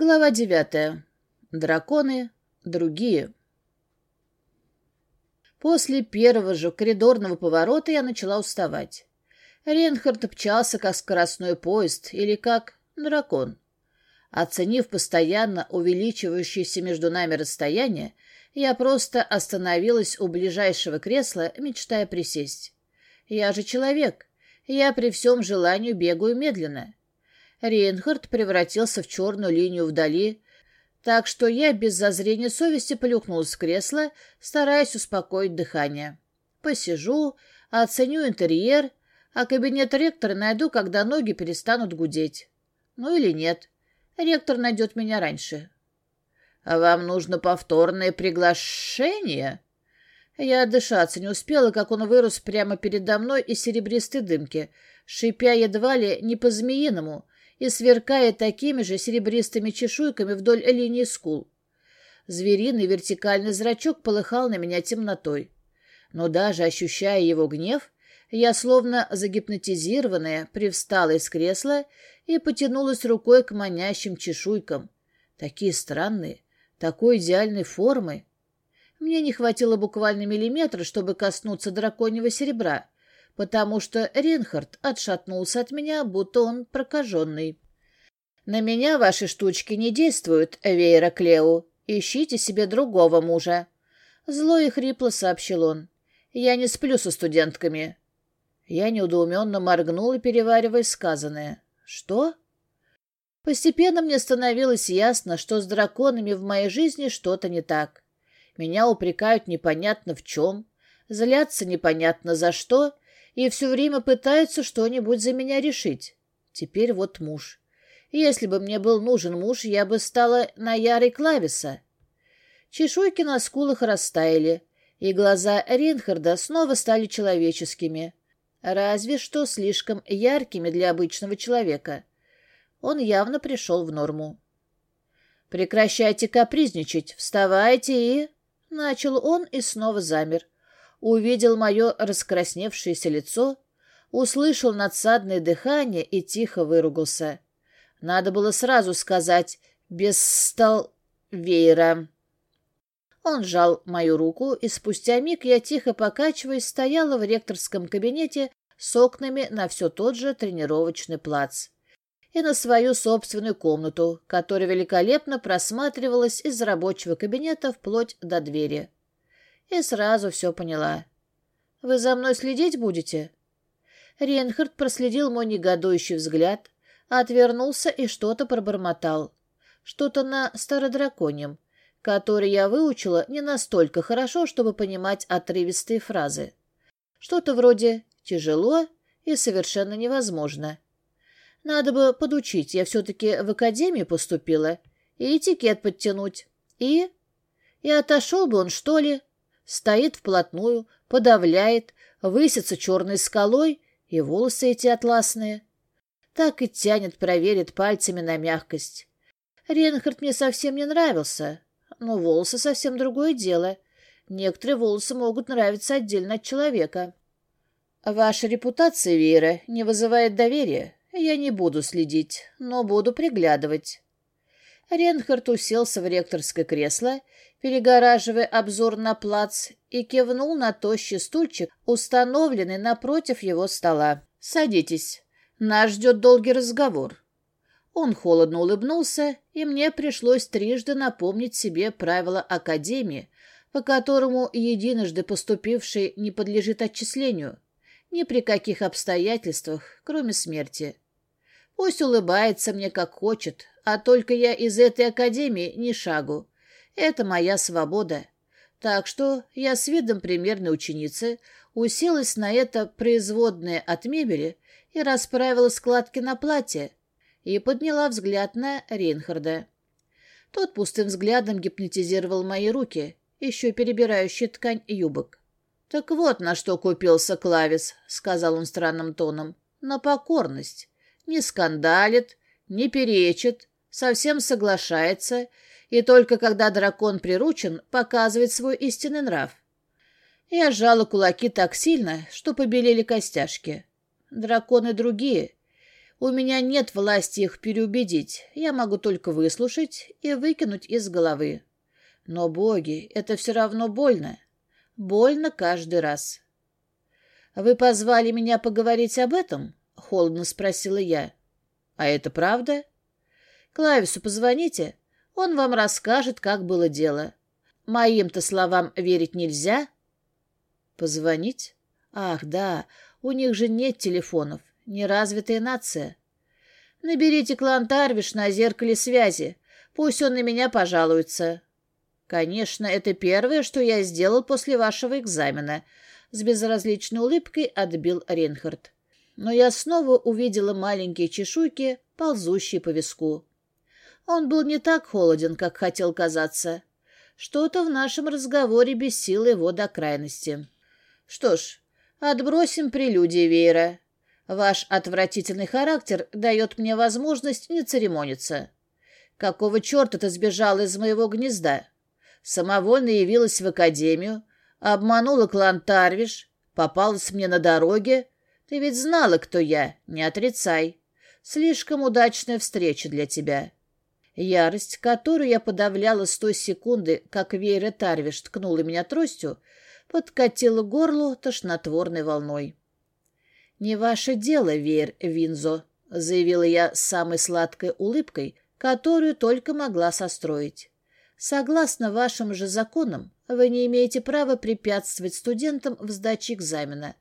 Глава девятая. Драконы. Другие. После первого же коридорного поворота я начала уставать. Ренхард обчался как скоростной поезд или как дракон. Оценив постоянно увеличивающееся между нами расстояние, я просто остановилась у ближайшего кресла, мечтая присесть. Я же человек. Я при всем желании бегаю медленно. Рейнхард превратился в черную линию вдали, так что я без зазрения совести плюхнулась в кресло, стараясь успокоить дыхание. Посижу, оценю интерьер, а кабинет ректора найду, когда ноги перестанут гудеть. Ну или нет. Ректор найдет меня раньше. «А вам нужно повторное приглашение?» Я отдышаться не успела, как он вырос прямо передо мной из серебристой дымки, шипя едва ли не по-змеиному, и сверкая такими же серебристыми чешуйками вдоль линии скул. Звериный вертикальный зрачок полыхал на меня темнотой. Но даже ощущая его гнев, я, словно загипнотизированная, привстала из кресла и потянулась рукой к манящим чешуйкам. Такие странные, такой идеальной формы. Мне не хватило буквально миллиметра, чтобы коснуться драконьего серебра, потому что Ринхард отшатнулся от меня, будто он прокаженный. «На меня ваши штучки не действуют, Эвейра Клеу. Ищите себе другого мужа». Зло и хрипло сообщил он. «Я не сплю со студентками». Я неудоуменно моргнула, переваривая сказанное. «Что?» Постепенно мне становилось ясно, что с драконами в моей жизни что-то не так. Меня упрекают непонятно в чем, злятся непонятно за что и все время пытаются что-нибудь за меня решить. Теперь вот муж. Если бы мне был нужен муж, я бы стала на ярой клависа. Чешуйки на скулах растаяли, и глаза Ринхарда снова стали человеческими. Разве что слишком яркими для обычного человека. Он явно пришел в норму. «Прекращайте капризничать, вставайте и...» Начал он и снова замер увидел мое раскрасневшееся лицо, услышал надсадное дыхание и тихо выругался. Надо было сразу сказать «без стол веера». Он сжал мою руку, и спустя миг я, тихо покачиваясь, стояла в ректорском кабинете с окнами на все тот же тренировочный плац и на свою собственную комнату, которая великолепно просматривалась из рабочего кабинета вплоть до двери и сразу все поняла. «Вы за мной следить будете?» Ренхард проследил мой негодующий взгляд, отвернулся и что-то пробормотал. Что-то на стародраконьем, который я выучила не настолько хорошо, чтобы понимать отрывистые фразы. Что-то вроде «тяжело» и «совершенно невозможно». Надо бы подучить, я все-таки в академию поступила, и этикет подтянуть. И... И отошел бы он, что ли, Стоит вплотную, подавляет, высится черной скалой, и волосы эти атласные. Так и тянет, проверит пальцами на мягкость. Ренхард мне совсем не нравился, но волосы совсем другое дело. Некоторые волосы могут нравиться отдельно от человека. Ваша репутация, Вера, не вызывает доверия. Я не буду следить, но буду приглядывать. Ренхард уселся в ректорское кресло перегораживая обзор на плац, и кивнул на тощий стульчик, установленный напротив его стола. «Садитесь. Нас ждет долгий разговор». Он холодно улыбнулся, и мне пришлось трижды напомнить себе правила Академии, по которому единожды поступивший не подлежит отчислению, ни при каких обстоятельствах, кроме смерти. Пусть улыбается мне как хочет, а только я из этой Академии ни шагу. Это моя свобода. Так что я с видом примерной ученицы уселась на это производное от мебели и расправила складки на платье и подняла взгляд на Рейнхарда. Тот пустым взглядом гипнотизировал мои руки, еще перебирающие ткань юбок. «Так вот на что купился Клавис», — сказал он странным тоном. «На покорность. Не скандалит, не перечит, совсем соглашается и только когда дракон приручен, показывает свой истинный нрав. Я сжала кулаки так сильно, что побелели костяшки. Драконы другие. У меня нет власти их переубедить, я могу только выслушать и выкинуть из головы. Но, боги, это все равно больно. Больно каждый раз. «Вы позвали меня поговорить об этом?» — холодно спросила я. «А это правда?» «Клавису позвоните, он вам расскажет, как было дело. Моим-то словам верить нельзя». «Позвонить? Ах, да, у них же нет телефонов, неразвитая нация. Наберите клан Тарвиш на зеркале связи, пусть он на меня пожалуется». «Конечно, это первое, что я сделал после вашего экзамена», с безразличной улыбкой отбил Ренхард. Но я снова увидела маленькие чешуйки, ползущие по виску. Он был не так холоден, как хотел казаться. Что-то в нашем разговоре бесило его до крайности. Что ж, отбросим прелюдии веера. Ваш отвратительный характер дает мне возможность не церемониться. Какого черта ты сбежала из моего гнезда? Самовольно явилась в академию, Обманула клан Тарвиш, попалась мне на дороге. Ты ведь знала, кто я, не отрицай. Слишком удачная встреча для тебя. Ярость, которую я подавляла с той секунды, как Вейра Тарвиш ткнула меня тростью, подкатила горло тошнотворной волной. «Не ваше дело, Вейр Винзо», — заявила я с самой сладкой улыбкой, которую только могла состроить. «Согласно вашим же законам, вы не имеете права препятствовать студентам в сдаче экзамена.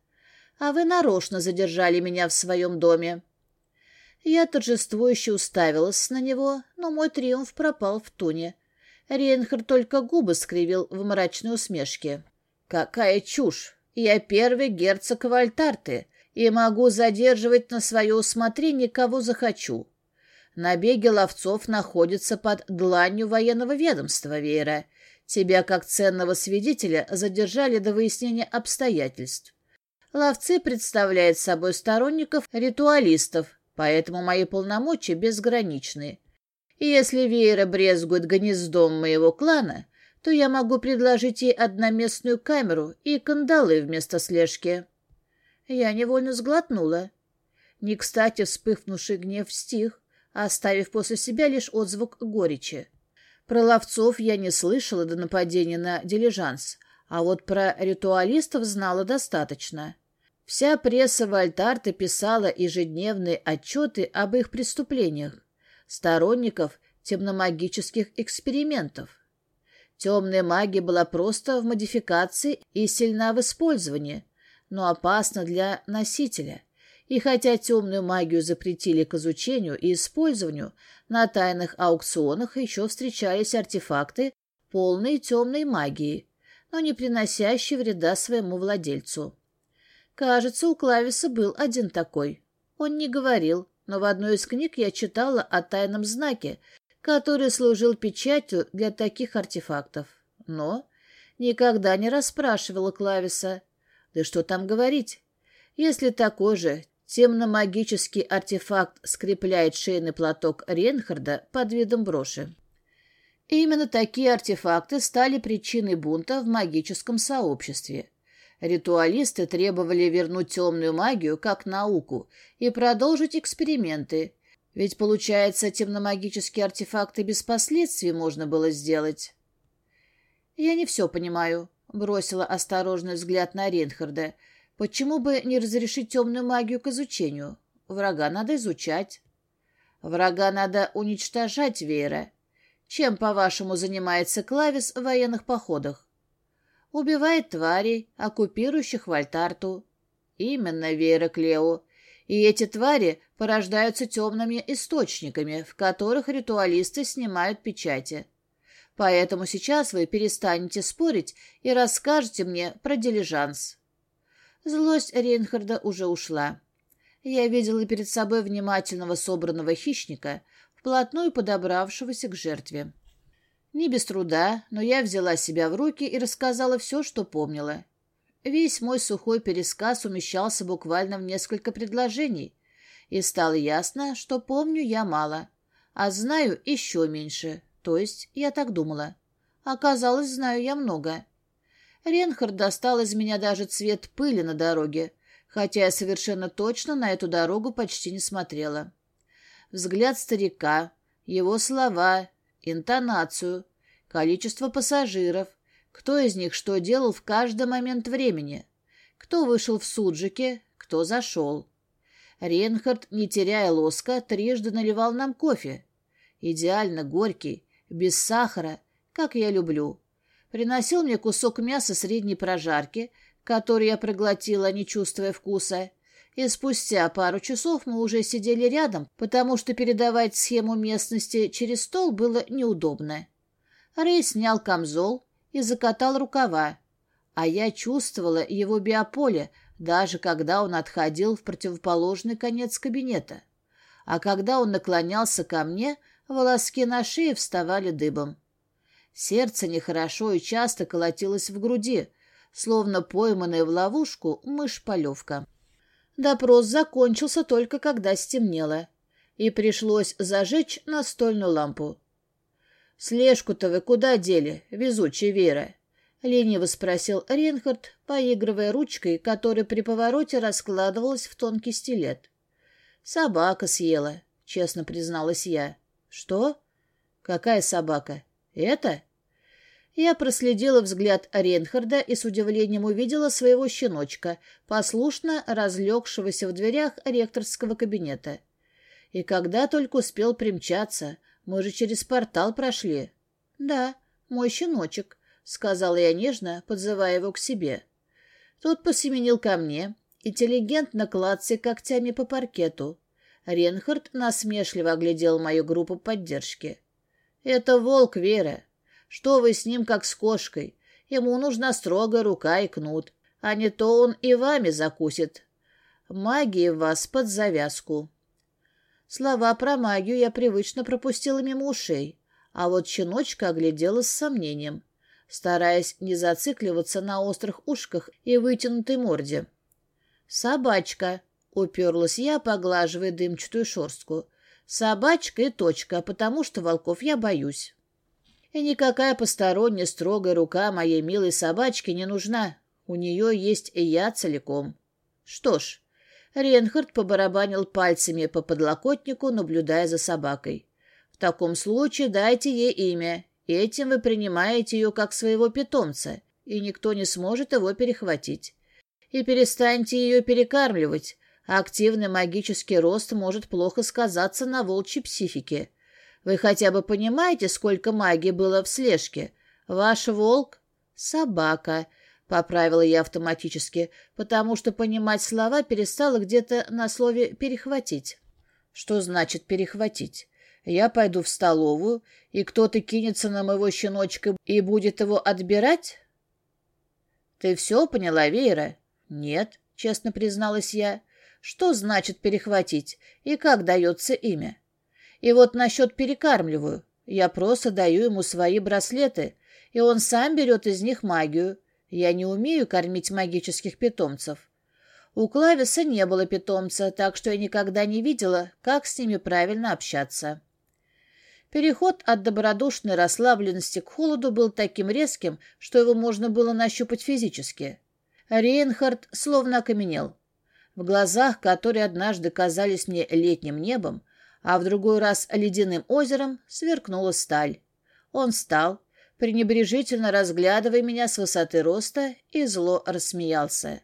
А вы нарочно задержали меня в своем доме. Я торжествующе уставилась на него, но мой триумф пропал в туне. Рейнхард только губы скривил в мрачной усмешке. «Какая чушь! Я первый герцог Вальтарты и могу задерживать на свое усмотрение, кого захочу. Набеги ловцов находятся под дланью военного ведомства Веера, Тебя, как ценного свидетеля, задержали до выяснения обстоятельств. Ловцы представляют собой сторонников ритуалистов, поэтому мои полномочия безграничны. И если Веера брезгует гнездом моего клана, то я могу предложить ей одноместную камеру и кандалы вместо слежки. Я невольно сглотнула. Не кстати вспыхнувший гнев стих, оставив после себя лишь отзвук горечи. Про ловцов я не слышала до нападения на дилижанс, а вот про ритуалистов знала достаточно. Вся пресса Вальтарта писала ежедневные отчеты об их преступлениях, сторонников темномагических экспериментов. Темная магия была просто в модификации и сильна в использовании, но опасна для носителя. И хотя темную магию запретили к изучению и использованию, на тайных аукционах еще встречались артефакты, полные темной магии, но не приносящие вреда своему владельцу. Кажется, у Клависа был один такой. Он не говорил, но в одной из книг я читала о тайном знаке, который служил печатью для таких артефактов. Но никогда не расспрашивала Клависа. Да что там говорить? Если такой же Темно-магический артефакт скрепляет шейный платок Ренхарда под видом броши. именно такие артефакты стали причиной бунта в магическом сообществе. Ритуалисты требовали вернуть темную магию как науку и продолжить эксперименты, ведь, получается, темномагические артефакты без последствий можно было сделать. «Я не все понимаю», — бросила осторожный взгляд на Ренхарда, — Почему бы не разрешить темную магию к изучению? Врага надо изучать. Врага надо уничтожать, Вера. Чем, по-вашему, занимается Клавис в военных походах? Убивает тварей, оккупирующих Вальтарту. Именно, Вера Клео. И эти твари порождаются темными источниками, в которых ритуалисты снимают печати. Поэтому сейчас вы перестанете спорить и расскажете мне про дилижанс. Злость Рейнхарда уже ушла. Я видела перед собой внимательного собранного хищника, вплотную подобравшегося к жертве. Не без труда, но я взяла себя в руки и рассказала все, что помнила. Весь мой сухой пересказ умещался буквально в несколько предложений, и стало ясно, что помню я мало, а знаю еще меньше, то есть я так думала. Оказалось, знаю я много. Ренхард достал из меня даже цвет пыли на дороге, хотя я совершенно точно на эту дорогу почти не смотрела. Взгляд старика, его слова, интонацию, количество пассажиров, кто из них что делал в каждый момент времени, кто вышел в суджике, кто зашел. Ренхард, не теряя лоска, трижды наливал нам кофе. Идеально горький, без сахара, как я люблю. Приносил мне кусок мяса средней прожарки, который я проглотила, не чувствуя вкуса. И спустя пару часов мы уже сидели рядом, потому что передавать схему местности через стол было неудобно. Рэй снял камзол и закатал рукава, а я чувствовала его биополе, даже когда он отходил в противоположный конец кабинета. А когда он наклонялся ко мне, волоски на шее вставали дыбом. Сердце нехорошо и часто колотилось в груди, словно пойманная в ловушку мышь-полевка. Допрос закончился только когда стемнело, и пришлось зажечь настольную лампу. «Слежку-то вы куда дели, везучая Вера?» — лениво спросил Ренхард, поигрывая ручкой, которая при повороте раскладывалась в тонкий стилет. «Собака съела», — честно призналась я. «Что? Какая собака? Это?» Я проследила взгляд Ренхарда и с удивлением увидела своего щеночка, послушно разлегшегося в дверях ректорского кабинета. И когда только успел примчаться, мы же через портал прошли. Да, мой щеночек, — сказала я нежно, подзывая его к себе. Тот посеменил ко мне, интеллигентно клацая когтями по паркету. Ренхард насмешливо оглядел мою группу поддержки. «Это волк, Вера. Что вы с ним, как с кошкой? Ему нужна строгая рука и кнут, а не то он и вами закусит. Магия в вас под завязку». Слова про магию я привычно пропустила мимо ушей, а вот щеночка оглядела с сомнением стараясь не зацикливаться на острых ушках и вытянутой морде. «Собачка», — уперлась я, поглаживая дымчатую шерстку. «Собачка и точка, потому что волков я боюсь». И никакая посторонняя строгая рука моей милой собачки не нужна. У нее есть и я целиком. Что ж, Ренхард побарабанил пальцами по подлокотнику, наблюдая за собакой. В таком случае дайте ей имя, Этим вы принимаете ее как своего питомца, и никто не сможет его перехватить. И перестаньте ее перекармливать. Активный магический рост может плохо сказаться на волчьей психике. Вы хотя бы понимаете, сколько магии было в слежке? Ваш волк — собака, — поправила я автоматически, потому что понимать слова перестала где-то на слове «перехватить». Что значит «перехватить»? Я пойду в столовую, и кто-то кинется на моего щеночка и будет его отбирать? Ты все поняла, Вера? Нет, честно призналась я. Что значит перехватить и как дается имя? И вот насчет перекармливаю. Я просто даю ему свои браслеты, и он сам берет из них магию. Я не умею кормить магических питомцев. У Клависа не было питомца, так что я никогда не видела, как с ними правильно общаться. Переход от добродушной расслабленности к холоду был таким резким, что его можно было нащупать физически. Рейнхард словно окаменел. В глазах, которые однажды казались мне летним небом, а в другой раз ледяным озером, сверкнула сталь. Он встал, пренебрежительно разглядывая меня с высоты роста, и зло рассмеялся.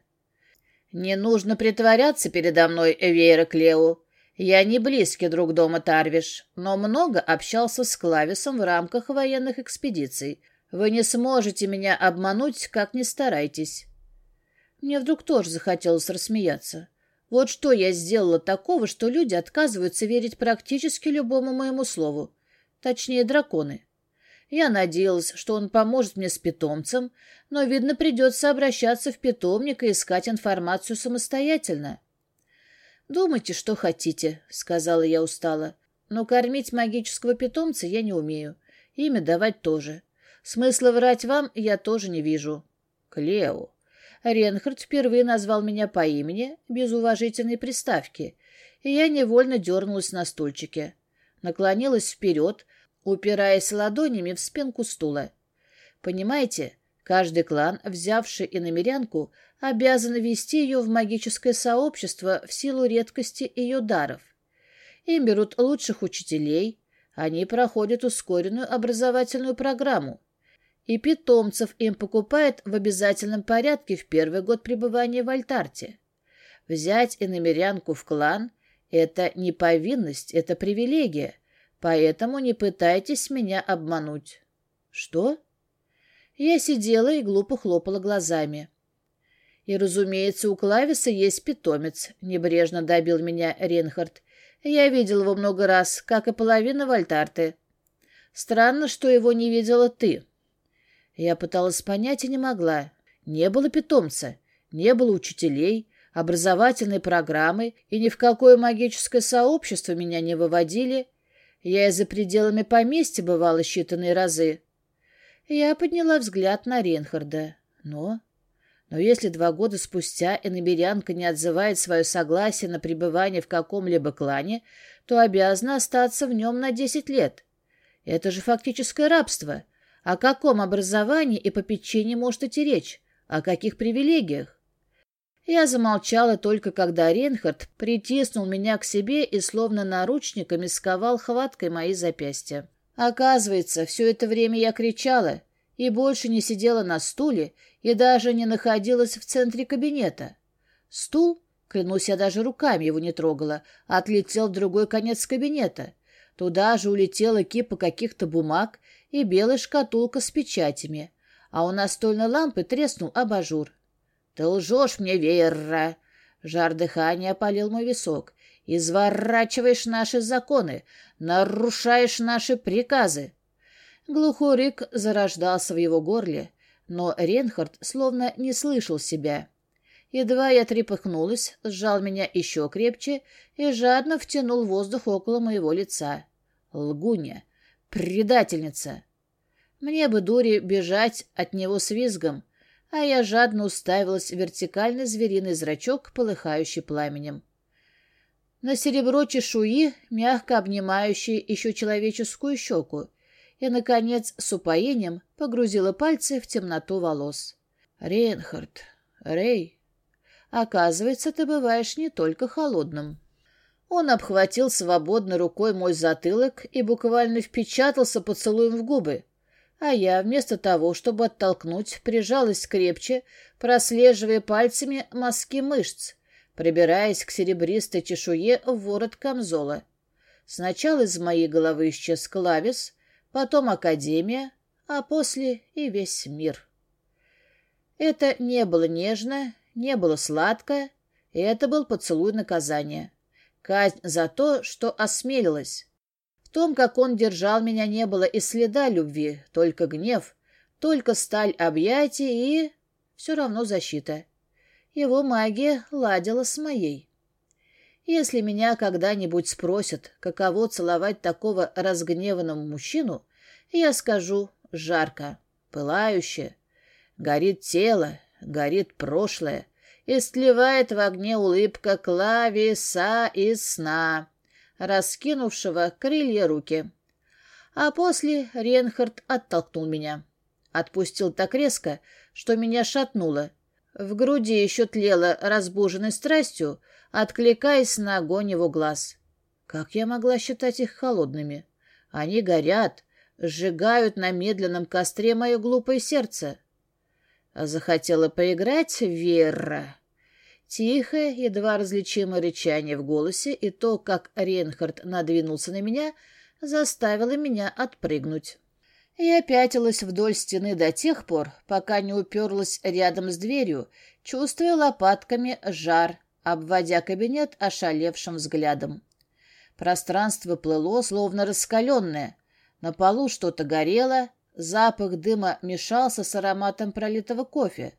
«Не нужно притворяться передо мной, Эвейра Клео. Я не близкий друг дома Тарвиш, но много общался с Клависом в рамках военных экспедиций. Вы не сможете меня обмануть, как ни старайтесь. Мне вдруг тоже захотелось рассмеяться. Вот что я сделала такого, что люди отказываются верить практически любому моему слову. Точнее, драконы. Я надеялась, что он поможет мне с питомцем, но, видно, придется обращаться в питомник и искать информацию самостоятельно. «Думайте, что хотите», — сказала я устало. «Но кормить магического питомца я не умею. Имя давать тоже. Смысла врать вам я тоже не вижу». «Клео». Ренхард впервые назвал меня по имени, без уважительной приставки, и я невольно дернулась на стульчике. Наклонилась вперед, упираясь ладонями в спинку стула. «Понимаете, Каждый клан, взявший иномерянку, обязан ввести ее в магическое сообщество в силу редкости ее даров. Им берут лучших учителей, они проходят ускоренную образовательную программу. И питомцев им покупают в обязательном порядке в первый год пребывания в Альтарте. Взять иномерянку в клан – это не повинность, это привилегия, поэтому не пытайтесь меня обмануть. Что? Я сидела и глупо хлопала глазами. И, разумеется, у Клависа есть питомец, небрежно добил меня Ренхард. Я видел его много раз, как и половина Вольтарты. Странно, что его не видела ты. Я пыталась понять и не могла. Не было питомца, не было учителей, образовательной программы, и ни в какое магическое сообщество меня не выводили. Я и за пределами поместья бывала считанные разы. Я подняла взгляд на Ренхарда. Но... Но если два года спустя иномерянка не отзывает свое согласие на пребывание в каком-либо клане, то обязана остаться в нем на десять лет. Это же фактическое рабство. О каком образовании и попечении может идти речь? О каких привилегиях? Я замолчала только когда Ренхард притиснул меня к себе и словно наручниками сковал хваткой мои запястья. Оказывается, все это время я кричала и больше не сидела на стуле и даже не находилась в центре кабинета. Стул, клянусь, я даже руками его не трогала, отлетел в другой конец кабинета. Туда же улетела кипа каких-то бумаг и белая шкатулка с печатями, а у настольной лампы треснул абажур. «Ты лжешь мне, Вера!» Жар дыхания опалил мой висок. «Изворачиваешь наши законы, нарушаешь наши приказы!» Глухой рык зарождался в его горле, но Ренхард словно не слышал себя. Едва я трепыхнулась, сжал меня еще крепче и жадно втянул воздух около моего лица. Лгуня! Предательница! Мне бы, дури, бежать от него с визгом, а я жадно уставилась в вертикальный звериный зрачок, полыхающий пламенем. На серебро чешуи, мягко обнимающий еще человеческую щеку, и, наконец, с упоением погрузила пальцы в темноту волос. «Рейнхард, Рей, оказывается, ты бываешь не только холодным». Он обхватил свободной рукой мой затылок и буквально впечатался поцелуем в губы, а я, вместо того, чтобы оттолкнуть, прижалась крепче, прослеживая пальцами мазки мышц, прибираясь к серебристой чешуе в ворот камзола. Сначала из моей головы исчез клавис, потом Академия, а после и весь мир. Это не было нежно, не было сладко, и это был поцелуй наказания. Казнь за то, что осмелилась. Том, как он держал меня, не было и следа любви, только гнев, только сталь объятий и... все равно защита. Его магия ладила с моей. Если меня когда-нибудь спросят, каково целовать такого разгневанного мужчину, я скажу жарко, пылающе. Горит тело, горит прошлое, и сливает в огне улыбка клависа из сна, раскинувшего крылья руки. А после Ренхард оттолкнул меня. Отпустил так резко, что меня шатнуло. В груди еще тлело разбуженной страстью, откликаясь на огонь его глаз. Как я могла считать их холодными? Они горят, сжигают на медленном костре мое глупое сердце. Захотела поиграть Вера. Тихое, едва различимое рычание в голосе и то, как Ренхард надвинулся на меня, заставило меня отпрыгнуть. Я пятилась вдоль стены до тех пор, пока не уперлась рядом с дверью, чувствуя лопатками жар, обводя кабинет ошалевшим взглядом. Пространство плыло, словно раскаленное. На полу что-то горело, запах дыма мешался с ароматом пролитого кофе.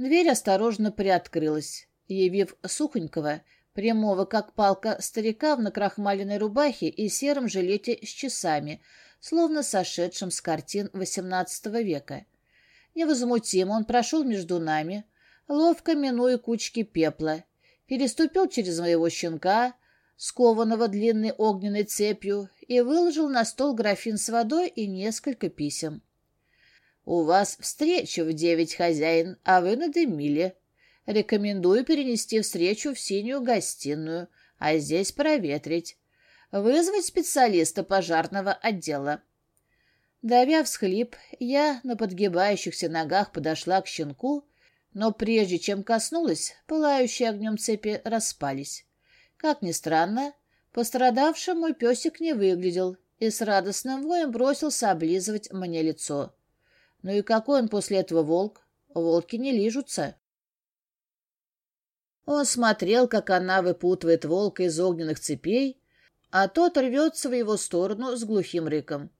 Дверь осторожно приоткрылась, явив сухонького, прямого, как палка, старика в накрахмаленной рубахе и сером жилете с часами, словно сошедшим с картин XVIII века. Невозмутимо он прошел между нами, ловко минуя кучки пепла, переступил через моего щенка, скованного длинной огненной цепью, и выложил на стол графин с водой и несколько писем. «У вас встреча в девять, хозяин, а вы на Демиле. Рекомендую перенести встречу в синюю гостиную, а здесь проветрить. Вызвать специалиста пожарного отдела». Давя всхлип, я на подгибающихся ногах подошла к щенку, но прежде чем коснулась, пылающие огнем цепи распались. Как ни странно, пострадавшим мой песик не выглядел и с радостным воем бросился облизывать мне лицо. Ну и какой он после этого волк? Волки не лижутся. Он смотрел, как она выпутывает волка из огненных цепей, а тот рвется в его сторону с глухим рыком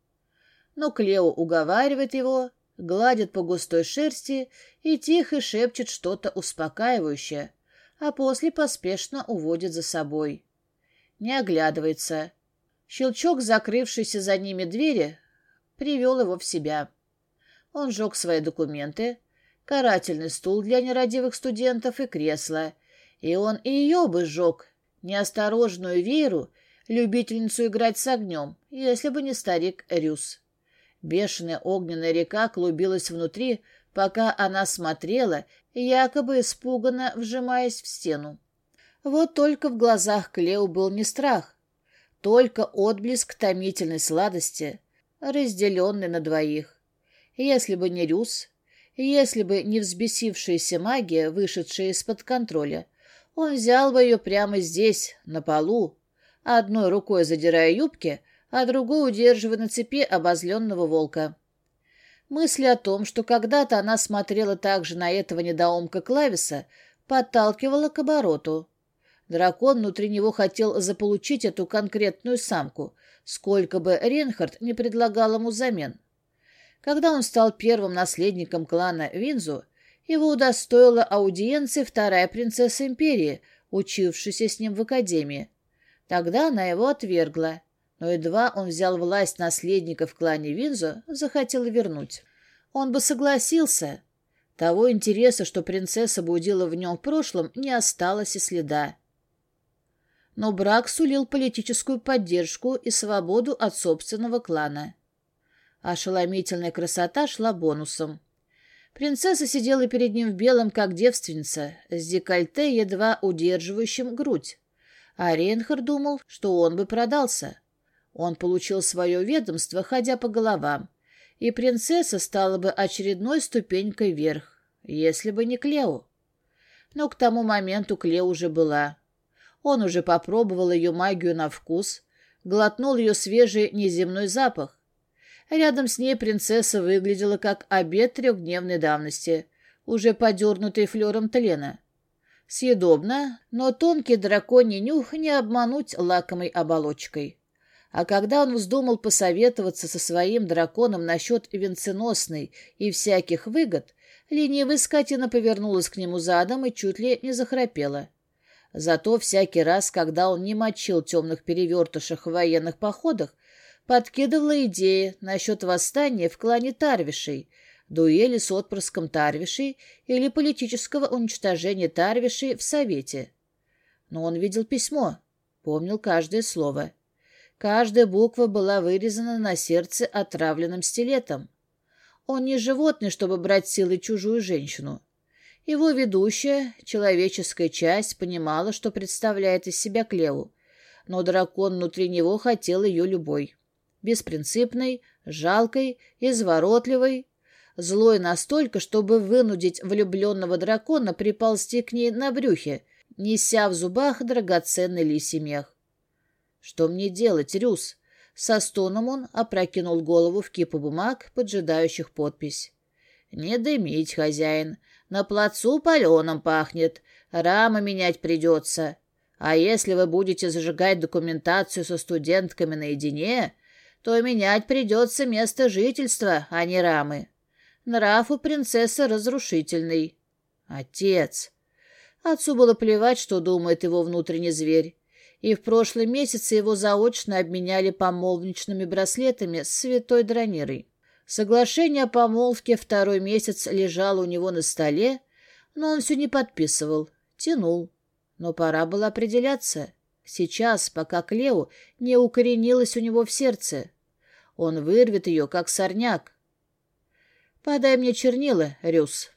но Клео уговаривает его, гладит по густой шерсти и тихо шепчет что-то успокаивающее, а после поспешно уводит за собой. Не оглядывается. Щелчок, закрывшийся за ними двери, привел его в себя. Он сжег свои документы, карательный стул для нерадивых студентов и кресло, и он и ее бы сжег, неосторожную Веру, любительницу играть с огнем, если бы не старик Рюс. Бешеная огненная река клубилась внутри, пока она смотрела, якобы испуганно вжимаясь в стену. Вот только в глазах Клео был не страх, только отблеск томительной сладости, разделенный на двоих. Если бы не Рюс, если бы не взбесившаяся магия, вышедшая из-под контроля, он взял бы ее прямо здесь, на полу, одной рукой задирая юбки, а другой удерживая на цепи обозленного волка. Мысль о том, что когда-то она смотрела также на этого недоумка Клависа, подталкивала к обороту. Дракон внутри него хотел заполучить эту конкретную самку, сколько бы Ренхард не предлагал ему взамен. Когда он стал первым наследником клана Винзу, его удостоила аудиенции вторая принцесса империи, учившаяся с ним в академии. Тогда она его отвергла но едва он взял власть наследника в клане Винзо, захотел вернуть. Он бы согласился. Того интереса, что принцесса будила в нем в прошлом, не осталось и следа. Но брак сулил политическую поддержку и свободу от собственного клана. Ошеломительная красота шла бонусом. Принцесса сидела перед ним в белом, как девственница, с декольте, едва удерживающим грудь. А Рейнхард думал, что он бы продался. Он получил свое ведомство, ходя по головам, и принцесса стала бы очередной ступенькой вверх, если бы не Клео. Но к тому моменту Клео уже была. Он уже попробовал ее магию на вкус, глотнул ее свежий неземной запах. Рядом с ней принцесса выглядела как обед трехдневной давности, уже подернутый флером тлена. Съедобно, но тонкий драконий нюх не обмануть лакомой оболочкой. А когда он вздумал посоветоваться со своим драконом насчет венценосной и всяких выгод, ленивая скотина повернулась к нему задом и чуть ли не захрапела. Зато всякий раз, когда он не мочил темных перевертышах в военных походах, подкидывала идеи насчет восстания в клане Тарвишей, дуэли с отпрыском Тарвишей или политического уничтожения Тарвишей в Совете. Но он видел письмо, помнил каждое слово — Каждая буква была вырезана на сердце отравленным стилетом. Он не животное, чтобы брать силой чужую женщину. Его ведущая, человеческая часть, понимала, что представляет из себя Клеву, но дракон внутри него хотел ее любой. Беспринципной, жалкой, изворотливой, злой настолько, чтобы вынудить влюбленного дракона приползти к ней на брюхе, неся в зубах драгоценный лисий мех. «Что мне делать, Рюс?» Со стоном он опрокинул голову в кипу бумаг, поджидающих подпись. «Не дымить, хозяин. На плацу паленым пахнет. Рамы менять придется. А если вы будете зажигать документацию со студентками наедине, то менять придется место жительства, а не рамы. Нрав у принцессы разрушительный. Отец. Отцу было плевать, что думает его внутренний зверь и в прошлом месяце его заочно обменяли помолвничными браслетами с святой Дранирой. Соглашение о помолвке второй месяц лежало у него на столе, но он все не подписывал, тянул. Но пора было определяться. Сейчас, пока Клео не укоренилась у него в сердце. Он вырвет ее, как сорняк. «Подай мне чернила, Рюс».